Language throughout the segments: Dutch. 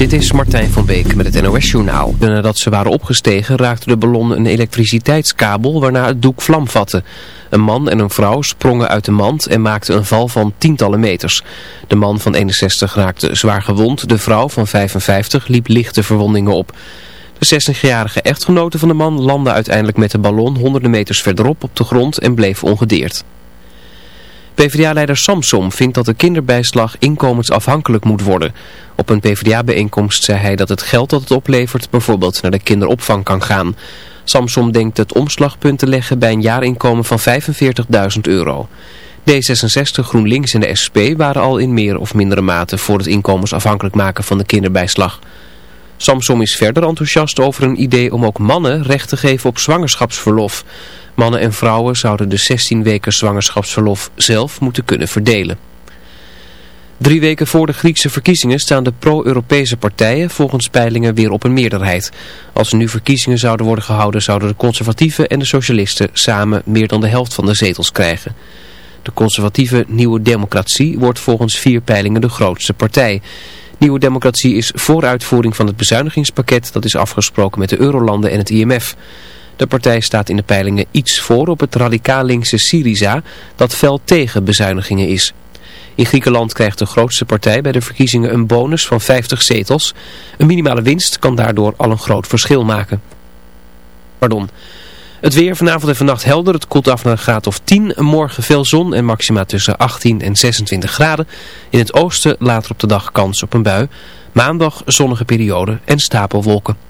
Dit is Martijn van Beek met het NOS-journaal. Nadat ze waren opgestegen raakte de ballon een elektriciteitskabel waarna het doek vlam vatte. Een man en een vrouw sprongen uit de mand en maakten een val van tientallen meters. De man van 61 raakte zwaar gewond, de vrouw van 55 liep lichte verwondingen op. De 60-jarige echtgenote van de man landde uiteindelijk met de ballon honderden meters verderop op de grond en bleef ongedeerd. PvdA-leider Samsom vindt dat de kinderbijslag inkomensafhankelijk moet worden. Op een PvdA-bijeenkomst zei hij dat het geld dat het oplevert bijvoorbeeld naar de kinderopvang kan gaan. Samsom denkt het omslagpunt te leggen bij een jaarinkomen van 45.000 euro. D66, GroenLinks en de SP waren al in meer of mindere mate voor het inkomensafhankelijk maken van de kinderbijslag. Samsom is verder enthousiast over een idee om ook mannen recht te geven op zwangerschapsverlof. Mannen en vrouwen zouden de 16 weken zwangerschapsverlof zelf moeten kunnen verdelen. Drie weken voor de Griekse verkiezingen staan de pro-Europese partijen volgens peilingen weer op een meerderheid. Als er nu verkiezingen zouden worden gehouden zouden de conservatieven en de socialisten samen meer dan de helft van de zetels krijgen. De conservatieve Nieuwe Democratie wordt volgens vier peilingen de grootste partij. Nieuwe Democratie is voor uitvoering van het bezuinigingspakket dat is afgesproken met de Eurolanden en het IMF. De partij staat in de peilingen iets voor op het radicaal linkse Syriza dat fel tegen bezuinigingen is. In Griekenland krijgt de grootste partij bij de verkiezingen een bonus van 50 zetels. Een minimale winst kan daardoor al een groot verschil maken. Pardon. Het weer vanavond en vannacht helder. Het koelt af naar een graad of 10. Morgen veel zon en maxima tussen 18 en 26 graden. In het oosten later op de dag kans op een bui. Maandag zonnige periode en stapelwolken.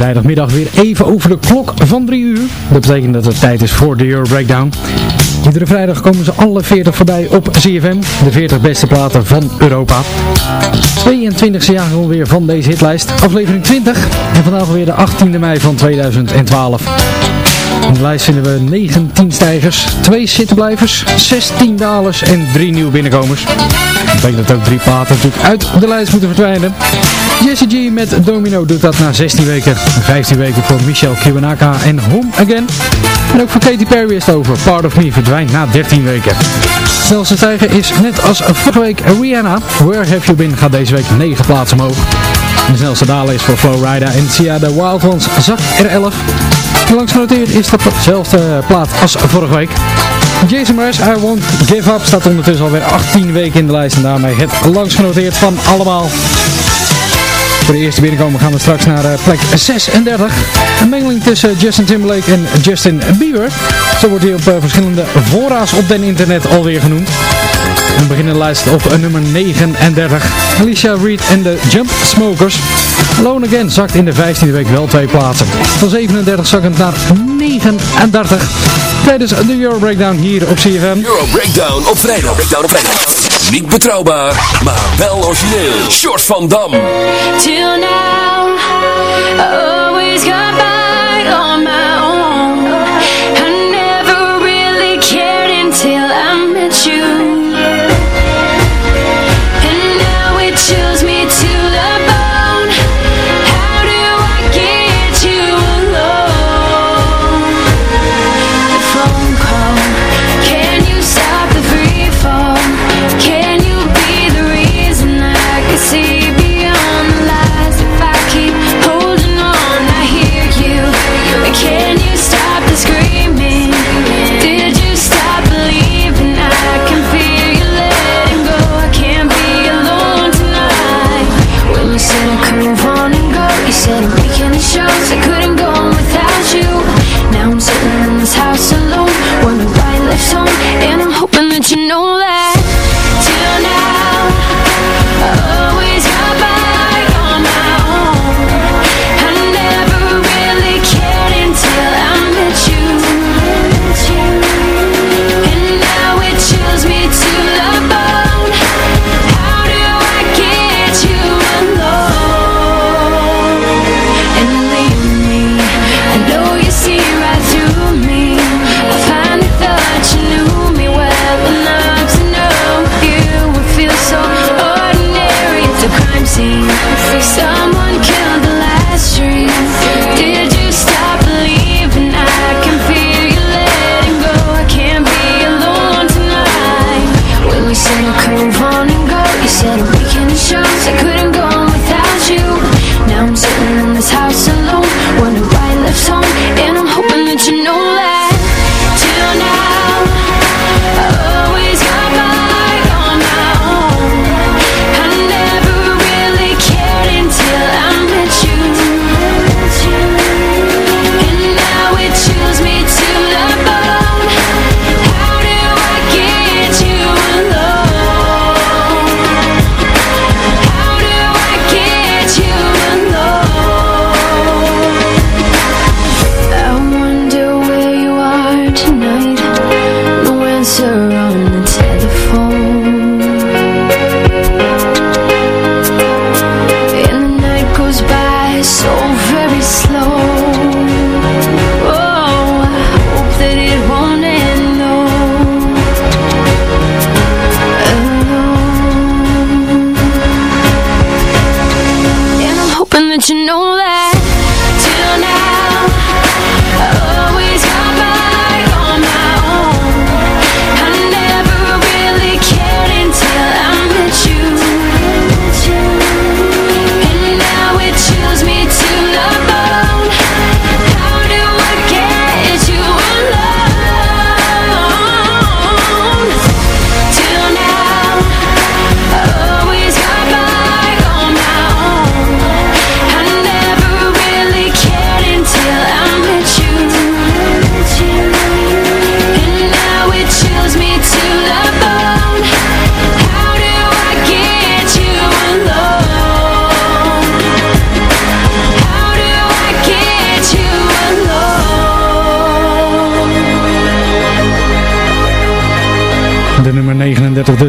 Vrijdagmiddag weer even over de klok van 3 uur. Dat betekent dat het tijd is voor de Euro Breakdown. Iedere vrijdag komen ze alle 40 voorbij op CFM. De 40 beste platen van Europa. 22e jaar alweer van deze hitlijst. Aflevering 20. En vandaag alweer de 18e mei van 2012. In de lijst vinden we 19 stijgers, 2 zittenblijvers, 16 dalers en 3 nieuwe binnenkomers. Dat betekent dat ook drie platen natuurlijk uit de lijst moeten verdwijnen. Jesse G met Domino doet dat na 16 weken. 15 weken voor Michel Kiwanaka en Home Again. En ook voor Katy Perry is het over. Part of Me verdwijnt na 13 weken. Snelste stijger is net als vorige week Rihanna. Where Have You Been gaat deze week 9 plaatsen omhoog. De snelste daler is voor Flowrider en Sia de Wild Ones zakt er 11. Langs genoteerd is dat dezelfde plaat als vorige week. Jason Mraz, I Won't Give Up, staat ondertussen alweer 18 weken in de lijst en daarmee het langst genoteerd van allemaal. Voor de eerste binnenkomen gaan we straks naar uh, plek 36. Een mengeling tussen Justin Timberlake en Justin Bieber. Zo wordt hij op uh, verschillende voorra's op den internet alweer genoemd. We beginnen lijst op eh, nummer 39. Alicia Reed en de Jump Smokers. Alone Again zakt in de 15e week wel twee plaatsen. Van 37 zakken naar 39. Tijdens de Euro Breakdown hier op CFM. Euro Breakdown op vrijdag. Breakdown op vrijdag. Niet betrouwbaar, maar wel origineel. Short van Dam. Till now, always.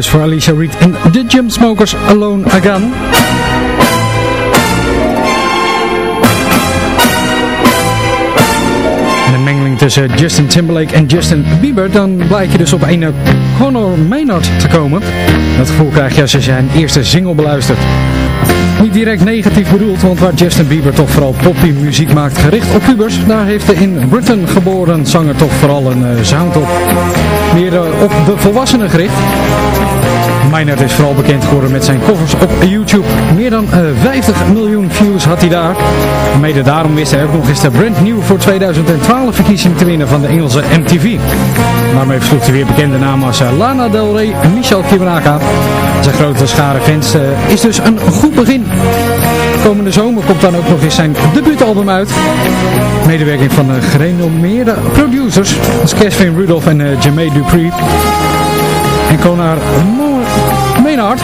dus voor Alicia Reed en The Jumpsmokers Alone Again. En de mengeling tussen Justin Timberlake en Justin Bieber, dan blijkt je dus op een eh, Conor Maynard te komen. Dat gevoel krijg je als je zijn eerste single beluistert direct negatief bedoeld, want waar Justin Bieber toch vooral poppy muziek maakt gericht op pubers, daar heeft de in Britain geboren zanger toch vooral een uh, sound op. Meer eh, op de volwassenen gericht. Meinert is vooral bekend geworden met zijn covers op YouTube. Meer dan eh, 50 miljoen views had hij daar. Mede daarom wist hij ook nog eens de brandnieuw voor 2012 verkiezing te winnen van de Engelse MTV. Daarmee versloeg hij weer bekende namen als Lana Del Rey en Michel Zijn grote schare fans is dus een goed begin Komende zomer komt dan ook nog eens zijn debuutalbum uit. Medewerking van eh, gerenommeerde producers als Kevin Rudolph en eh, uh, Jermaine Dupree. En Konar Maynard.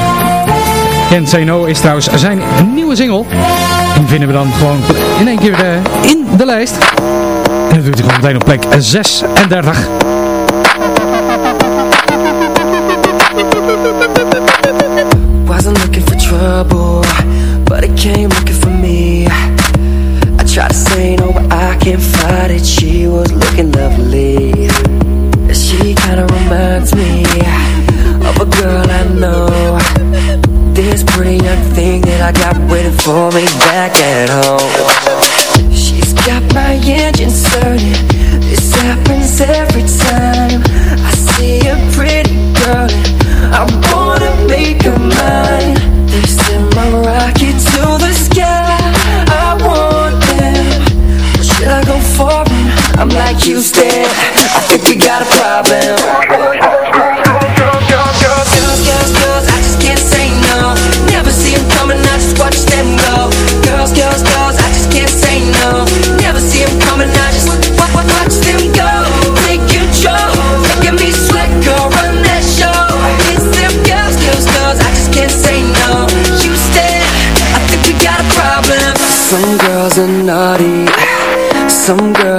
Ken Zeno is trouwens zijn nieuwe single. Die vinden we dan gewoon in één keer eh, in de lijst. En dat doet hij gewoon meteen op plek 36. But it came looking for me. I tried to say no, but I can't fight it. She was looking lovely. She kinda reminds me of a girl I know. This pretty young thing that I got waiting for me back at home. She's got my engine started. This happens every time I see a pretty girl. I wanna make her mine. They send my rocket I'm like Houston. I think we got a problem.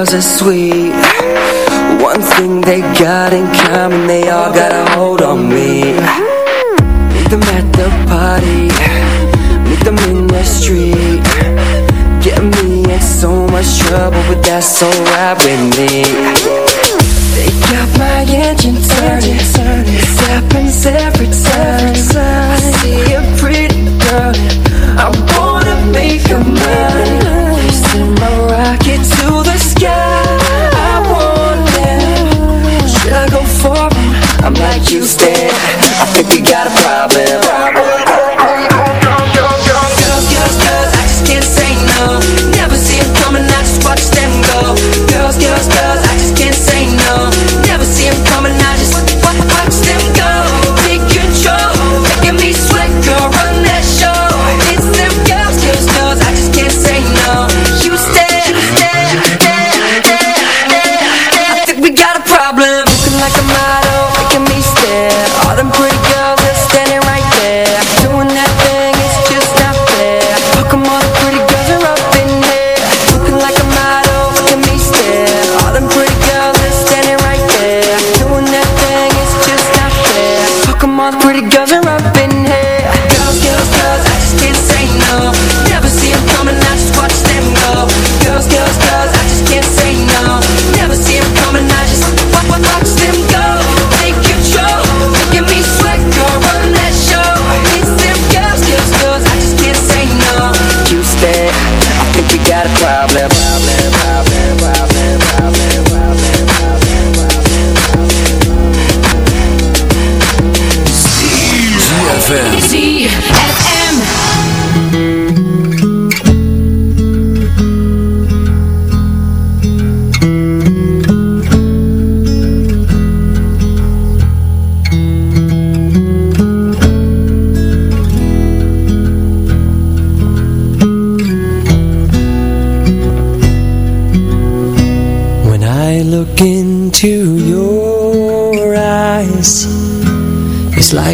Girls are sweet. One thing they got in common, they all got a hold on me. Meet them at the party, meet them in the street. Get me in so much trouble, but that's alright with me. They got my engine turning, this happens every time. I think we got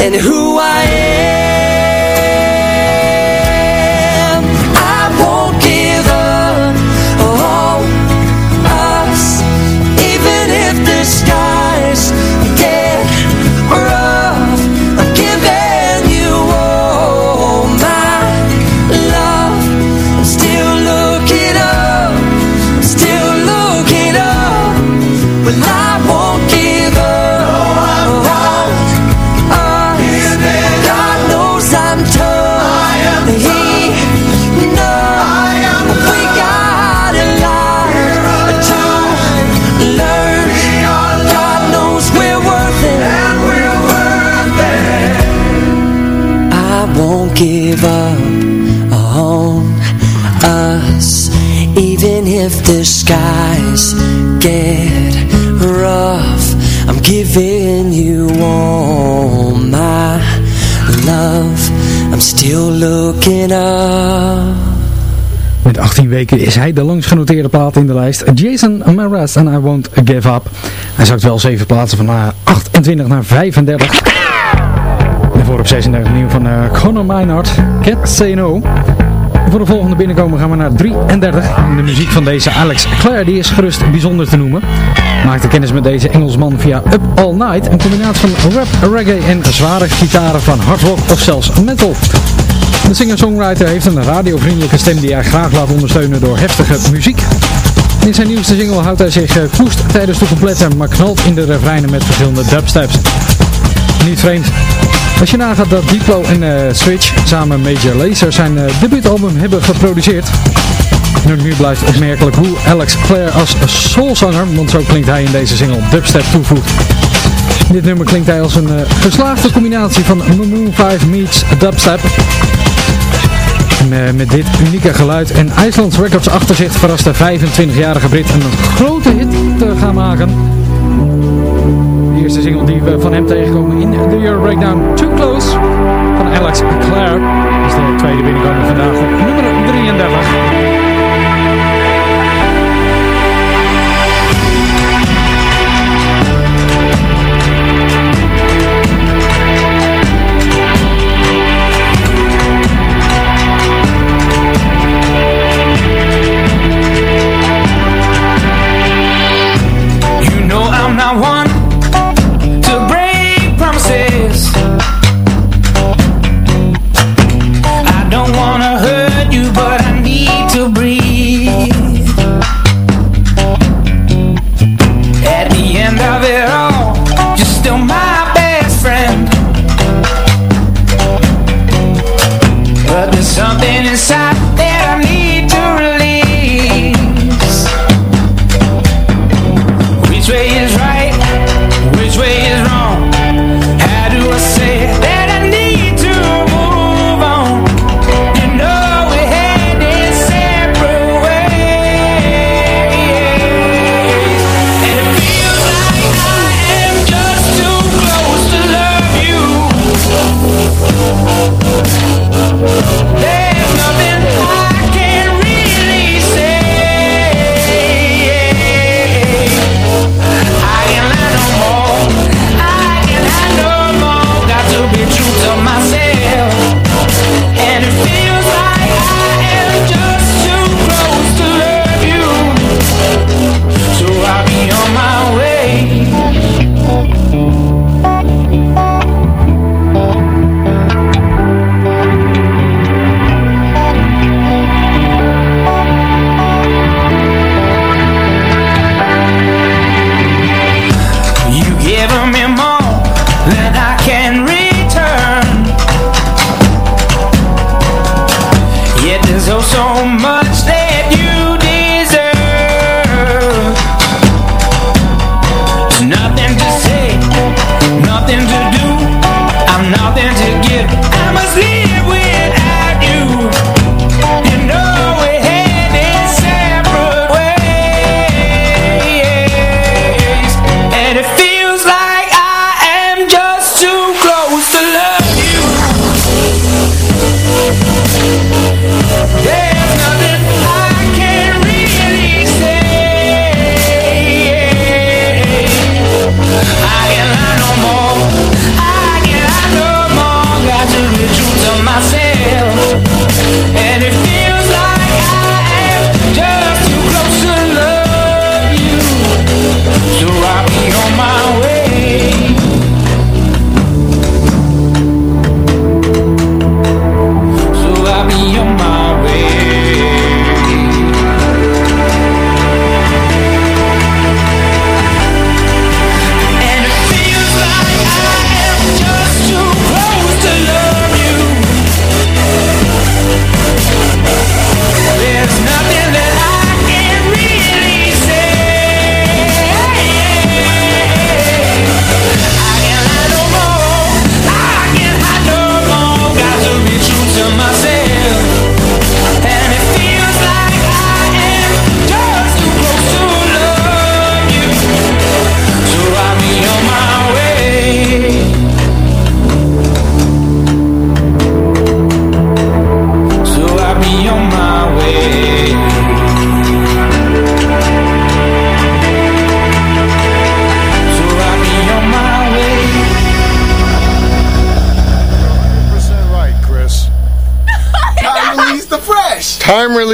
and who I am. Give on us, even if the skies get rough. I'm giving you all my love. I'm still looking up. Met 18 weken is hij de langst genoteerde plaat in de lijst. Jason Mraz en I Won't Give Up. Hij zakt wel 7 plaatsen van eh, 28 naar 35. Voor op 36 nieuw van uh, Conor Meinhardt, Cat Say No. En voor de volgende binnenkomen gaan we naar 33. En de muziek van deze Alex Clare die is gerust bijzonder te noemen. Maakte kennis met deze Engelsman via Up All Night. Een combinatie van rap, reggae en zware gitaren van hard rock of zelfs metal. De singer-songwriter heeft een radiovriendelijke stem die hij graag laat ondersteunen door heftige muziek. In zijn nieuwste single houdt hij zich eh, koest tijdens de complete, maar knalt in de refreinen met verschillende dubsteps. Niet vreemd. Als je nagaat dat Diplo en eh, Switch samen Major Lazer zijn eh, debuutalbum hebben geproduceerd. Nu, blijft opmerkelijk hoe Alex Clare als soulzanger, want zo klinkt hij in deze single, dubstep toevoegt. Dit nummer klinkt hij als een eh, geslaagde combinatie van Moon 5 meets dubstep. Met dit unieke geluid en IJslands Records achter zich verrast de 25-jarige Brit een grote hit te gaan maken. De single die we van hem tegenkomen in de Euro Breakdown Too Close van Alex Clare is de tweede binnenkomen vandaag op nummer 33. to do. I'm nothing to give.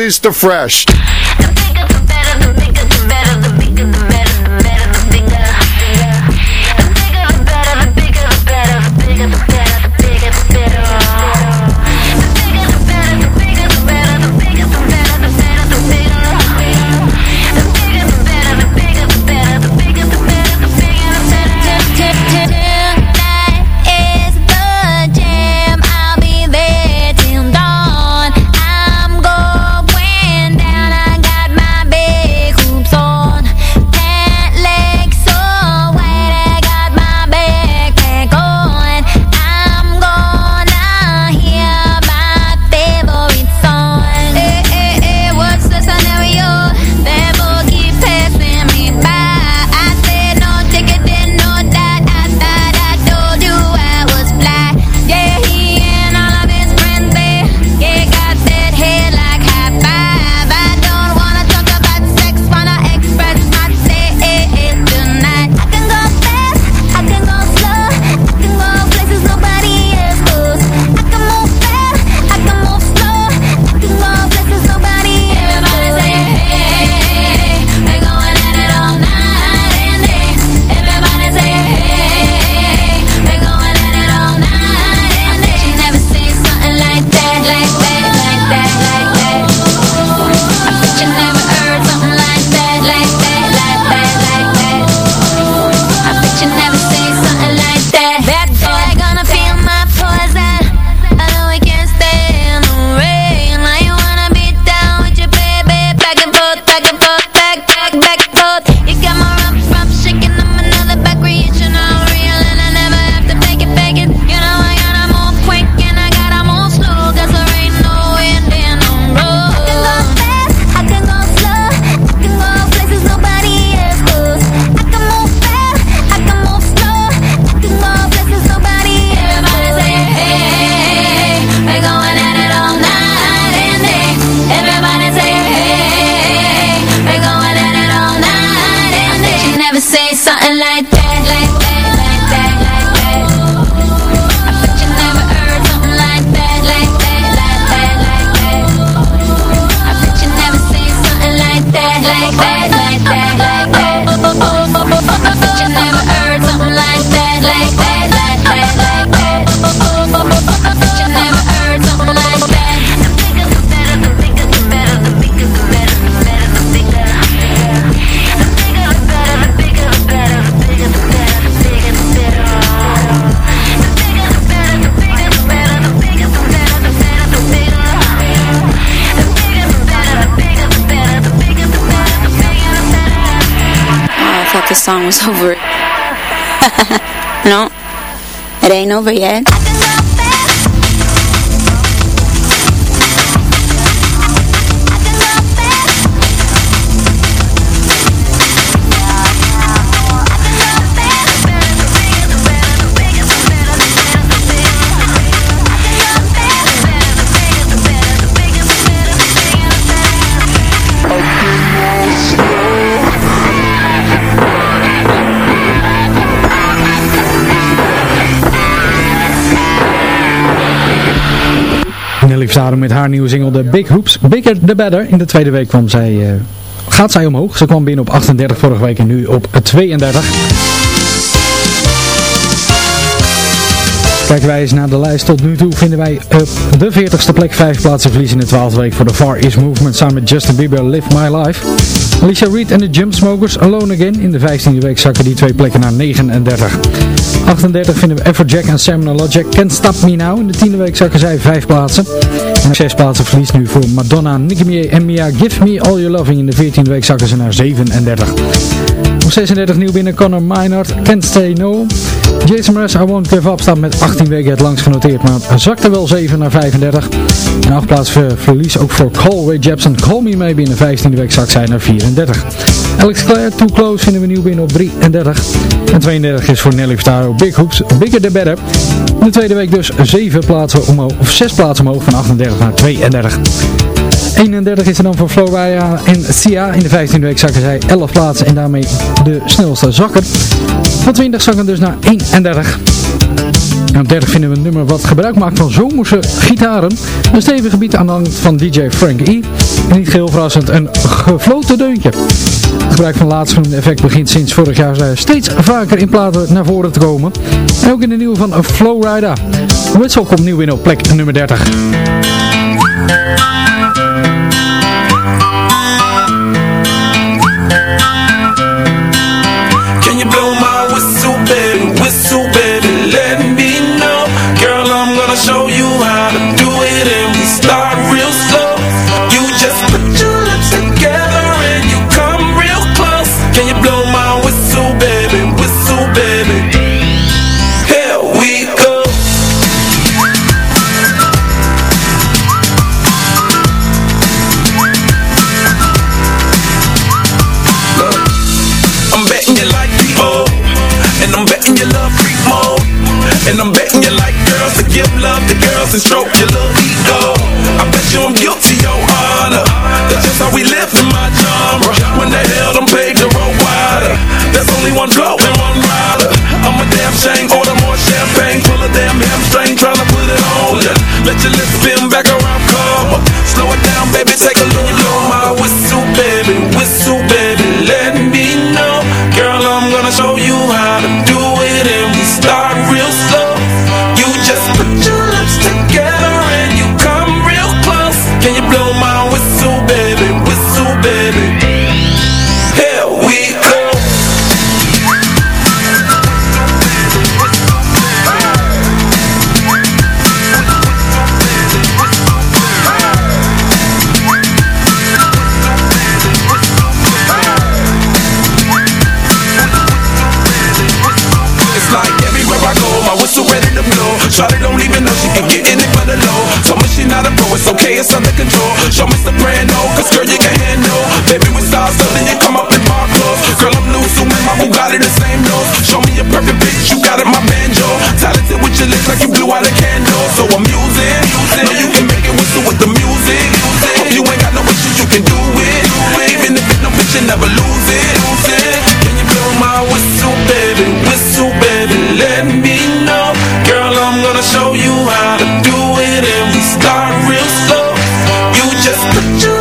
Time release over. no, it ain't over yet. Furtado met haar nieuwe single The Big Hoops. Bigger the Better. In de tweede week kwam zij, eh, gaat zij omhoog. Ze kwam binnen op 38 vorige week en nu op 32. Kijken wij eens naar de lijst. Tot nu toe vinden wij op de 40ste plek 5 plaatsen verliezen in de 12e week voor de Far East Movement samen met Justin Bieber Live My Life. Alicia Reed en de Jumpsmokers Alone Again. In de 15e week zakken die twee plekken naar 39. 38 vinden we Everjack en Sam Logic Can't Stop Me Now. In de 10e week zakken zij 5 plaatsen. En 6 plaatsen verlies nu voor Madonna, Nicki Minaj en Mia Give Me All Your Loving. In de 14e week zakken ze naar 37. Op 36 nieuw binnen Connor Minard, Can't Stay No. Jason Mraz, I Won't Give Up staat met 18 weken het langst genoteerd, maar zakte wel 7 naar 35. En 8 plaats ver- verlies ook voor Colway Jepson. Call Me Maybe in de 15e week zakt zij naar 34. Alex Clare, Too Close vinden we nieuw binnen op 33. En 32 is voor Nelly Furtado, Big Hoops, Bigger the Better. In de tweede week dus 7 plaatsen omhoog, of 6 plaatsen omhoog van 38 naar 32. 31 is er dan voor Florida en Sia. In de 15e week zakken zij 11 plaatsen en daarmee de snelste zakker. Van 20 zakken dus naar 31. En op 30 vinden we een nummer wat gebruik maakt van zomerse gitaren. Een stevig gebied aan de hand van DJ Frank E. En niet geheel verrassend, een gefloten deuntje. Het gebruik van laatstgenoemde effect begint sinds vorig jaar steeds vaker in platen naar voren te komen. En ook in de nieuwe van Flowrider. Whistle komt nieuw in op plek nummer 30. And stroke You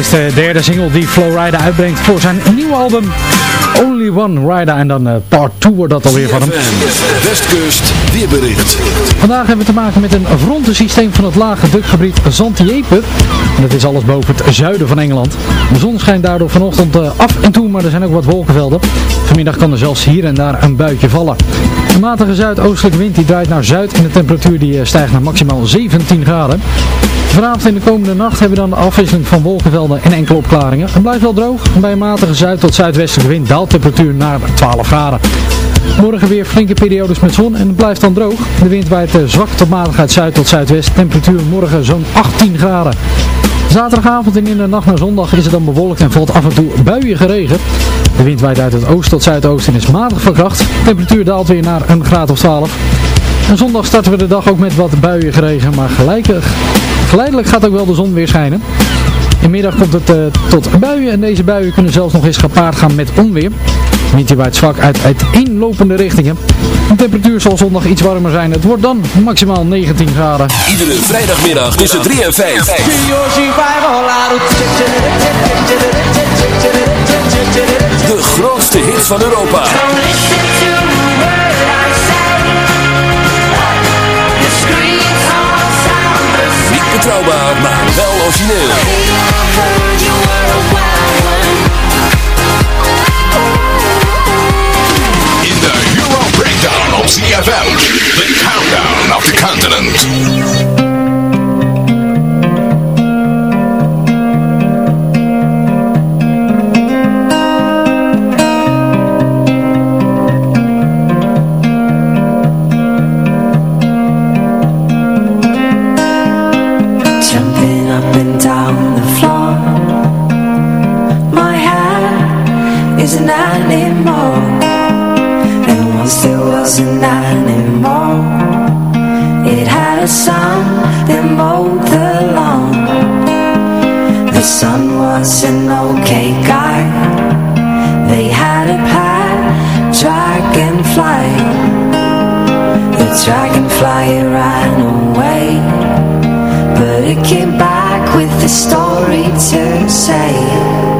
is de derde single die Flowrider uitbrengt voor zijn nieuwe album Only One Rider. En dan eh, part 2 wordt dat alweer van hem. Westkust weerbericht. Vandaag hebben we te maken met een frontensysteem van het lage drukgebied Zantiepe. En dat is alles boven het zuiden van Engeland. De zon schijnt daardoor vanochtend eh, af en toe, maar er zijn ook wat wolkenvelden. Vanmiddag kan er zelfs hier en daar een buitje vallen. Een matige zuidoostelijke wind die draait naar zuid en de temperatuur die eh, stijgt naar maximaal 17 graden. Vanavond en de komende nacht hebben we dan de afwisseling van wolkenvelden en enkele opklaringen. Het blijft wel droog. Bij een matige zuid- tot zuidwestelijke wind daalt temperatuur naar 12 graden. Morgen weer flinke periodes met zon en het blijft dan droog. De wind waait eh, zwak tot matig uit zuid tot zuidwest. Temperatuur morgen zo'n 18 graden. Zaterdagavond en in de nacht naar zondag is het dan bewolkt en valt af en toe buien geregen. De wind waait uit het oost tot zuidoosten en is matig van kracht. Temperatuur daalt weer naar een graad of 12. En zondag starten we de dag ook met wat buien geregen, maar gelijk, geleidelijk gaat ook wel de zon weer schijnen. Inmiddag komt het eh, tot buien en deze buien kunnen zelfs nog eens gepaard gaan met onweer. Windje waait zwak uit uiteenlopende richtingen. De temperatuur zal zondag iets warmer zijn. Het wordt dan maximaal 19 graden. Iedere vrijdagmiddag tussen 3 en 5. De grootste hits van Europa. Betrouwbaar, maar wel origineel. In de Euro Breakdown op CFM. The Countdown of the Continent. There was an animal It had a son that mowed the lawn. The son was an okay guy. They had a pet dragonfly. The dragonfly ran away. But it came back with a story to say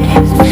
more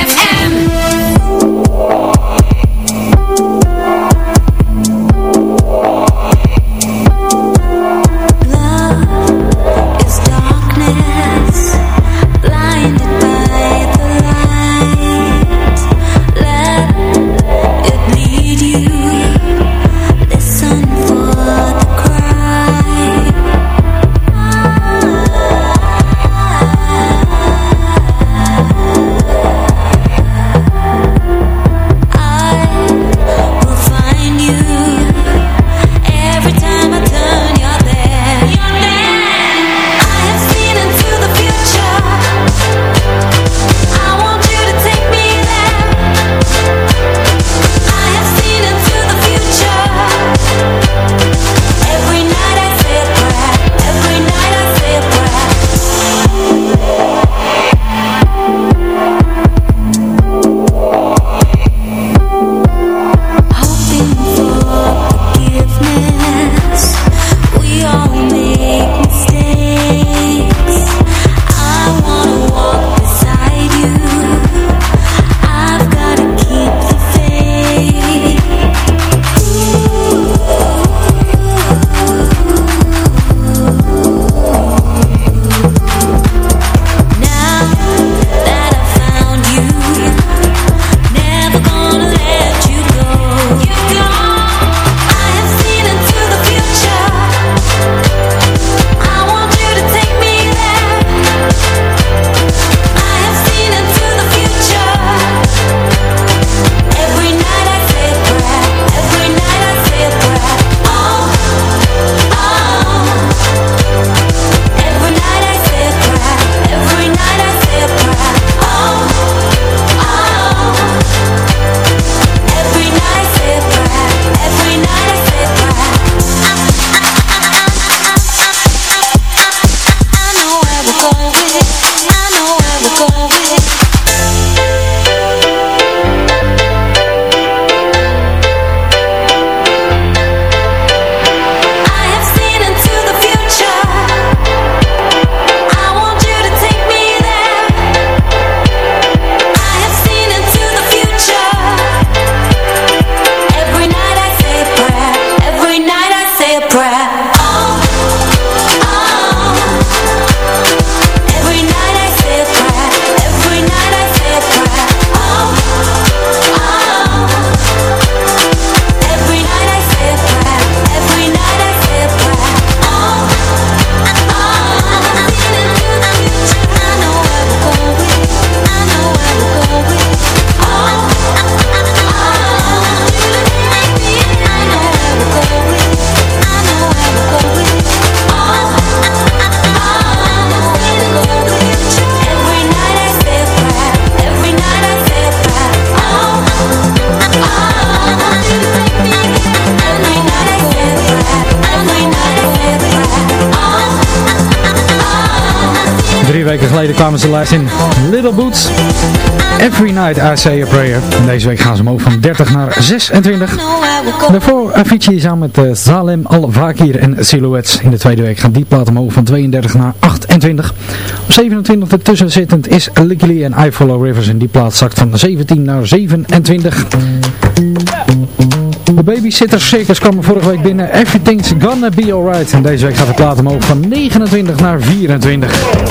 Geleden kwamen ze lijst in Little Boots. Every Night I Say a Prayer. En deze week gaan ze omhoog van 30 naar 26. Daarvoor Avicii samen met uh, Salem Al-Vakir en Silhouettes. In de tweede week gaan die plaat omhoog van 32 naar 28. Op 27 ertussen zittend is Licky en I Follow Rivers. En die plaat zakt van 17 naar 27. De Babysitter Circus kwam vorige week binnen. Everything's gonna be alright. En deze week gaat de plaat omhoog van 29 naar 24.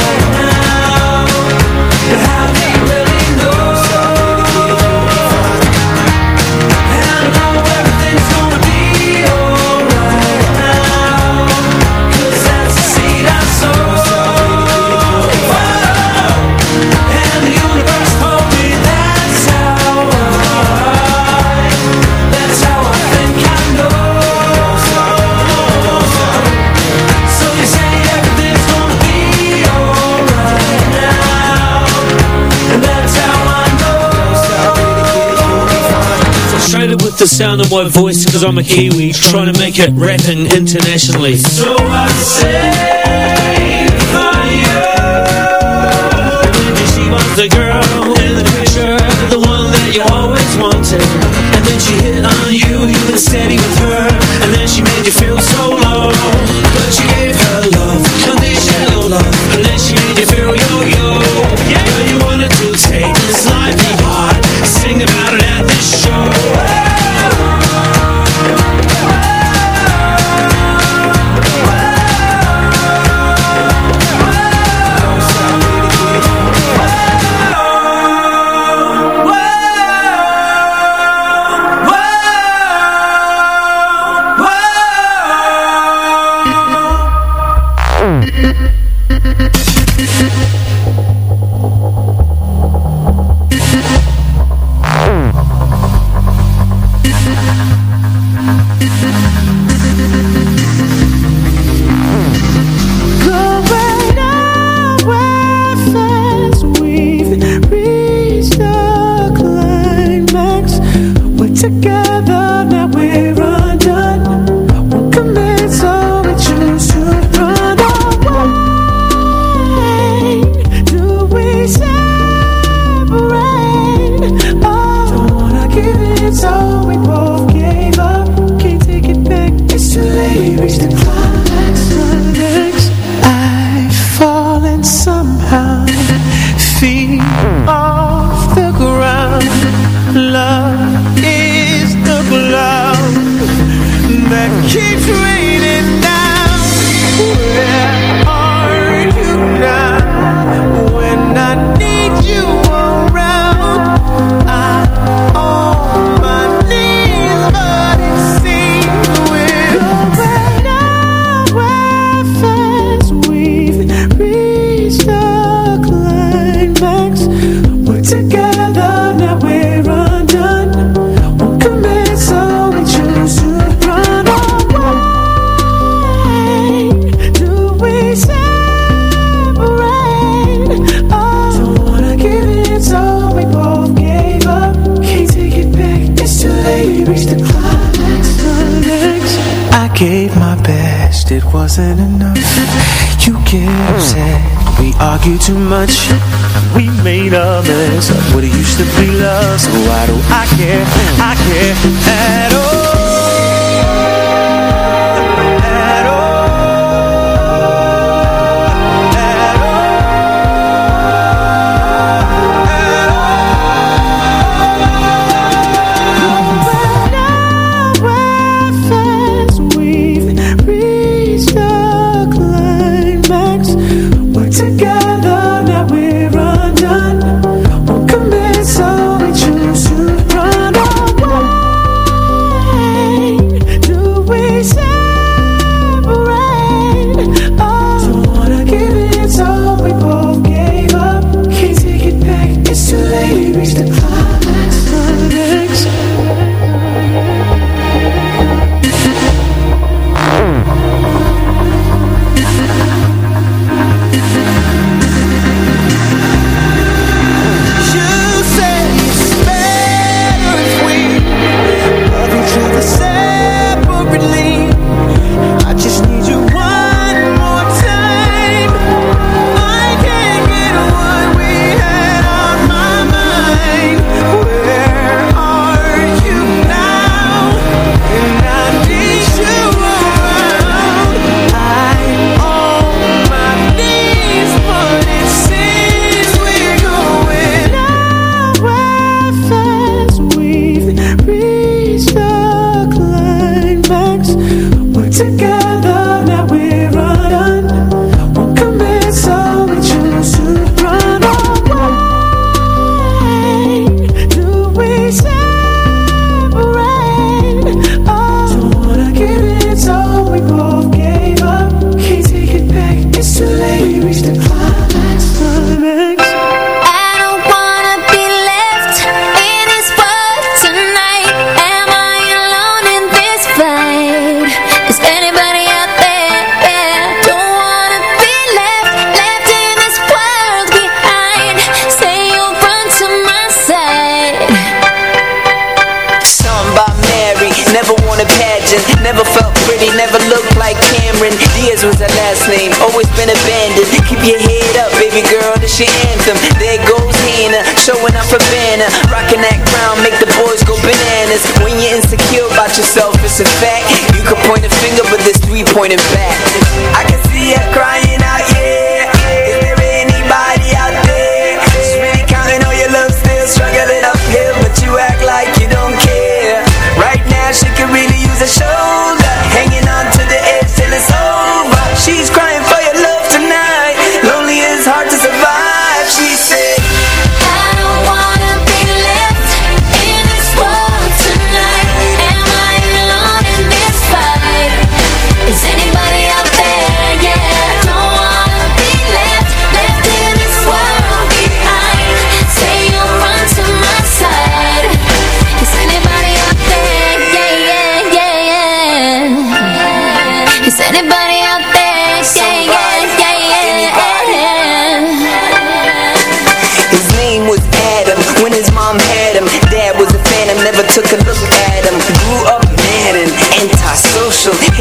the sound of my voice because I'm a Kiwi Trying to make it rapping internationally. So I say for you. She was the girl in the picture The one that you always wanted. And then she hit on you, you were steady with her fact You can point a finger, but there's three pointing back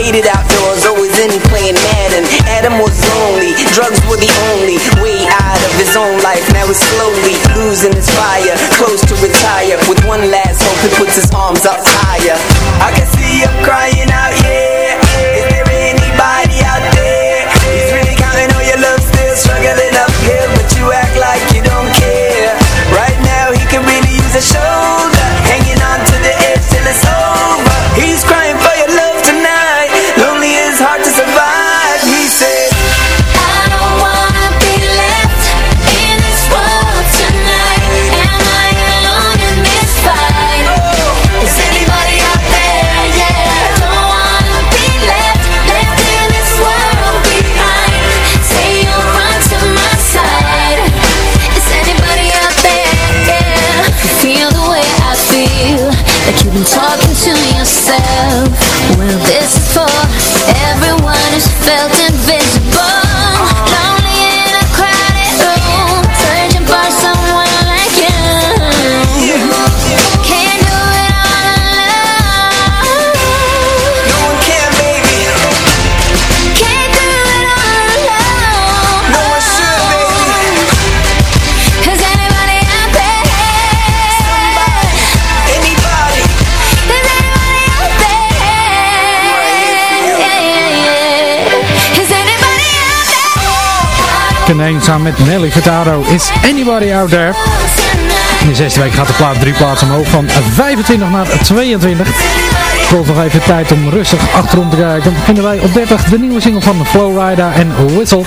Hated outdoors Always in playing Madden. Adam was lonely Drugs were the only way out of his own life. Now he's slowly losing his fire Close to retire. With one last hope He puts his arms up higher samen met Nelly Furtado. Is anybody out there? In de zesde week gaat de plaat drie plaatsen omhoog van 25 naar 22. Volgens nog even tijd om rustig achterom te kijken. Dan vinden wij op 30 de nieuwe single van Flowrider en Whistle.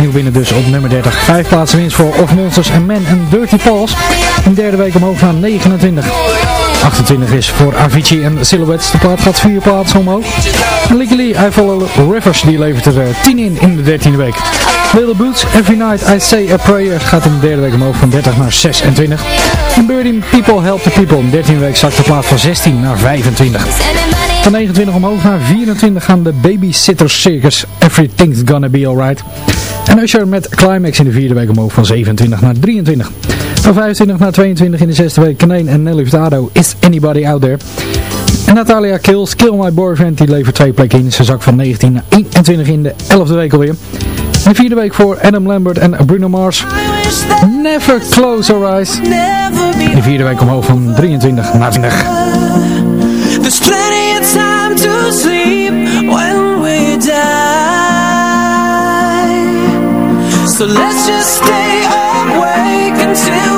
Nieuw binnen dus op nummer 30. Vijf plaatsen winst voor Of Monsters en Men en Dirty Falls. Een derde week omhoog naar 29. 28 is voor Avicii en Silhouettes. De plaat gaat vier plaatsen omhoog. Legally I Follow Rivers die levert er eh, 10 in in de 13e week. Little Boots, Every Night I Say a Prayer gaat in de derde week omhoog van 30 naar 26. En Birdie, People Help the People. In de 13e week zakt de plaat van 16 naar 25. Van 29 omhoog naar 24 gaan de Babysitter Circus. Everything's Gonna Be Alright. En Usher met Climax in de vierde week omhoog van 27 naar 23. Van 25 naar 22 in de zesde week Kaneen en Nelly Furtado Is Anybody Out There. En Natalia Kills, Kill My Boyfriend, die levert twee plekken in. Ze zak van 19 naar 21 in de 11e week alweer. En de vierde week voor Adam Lambert en Bruno Mars. Never Close Our Eyes. De vierde week omhoog van 23 naar 20. There's plenty of time to sleep when we die. So let's just stay awake until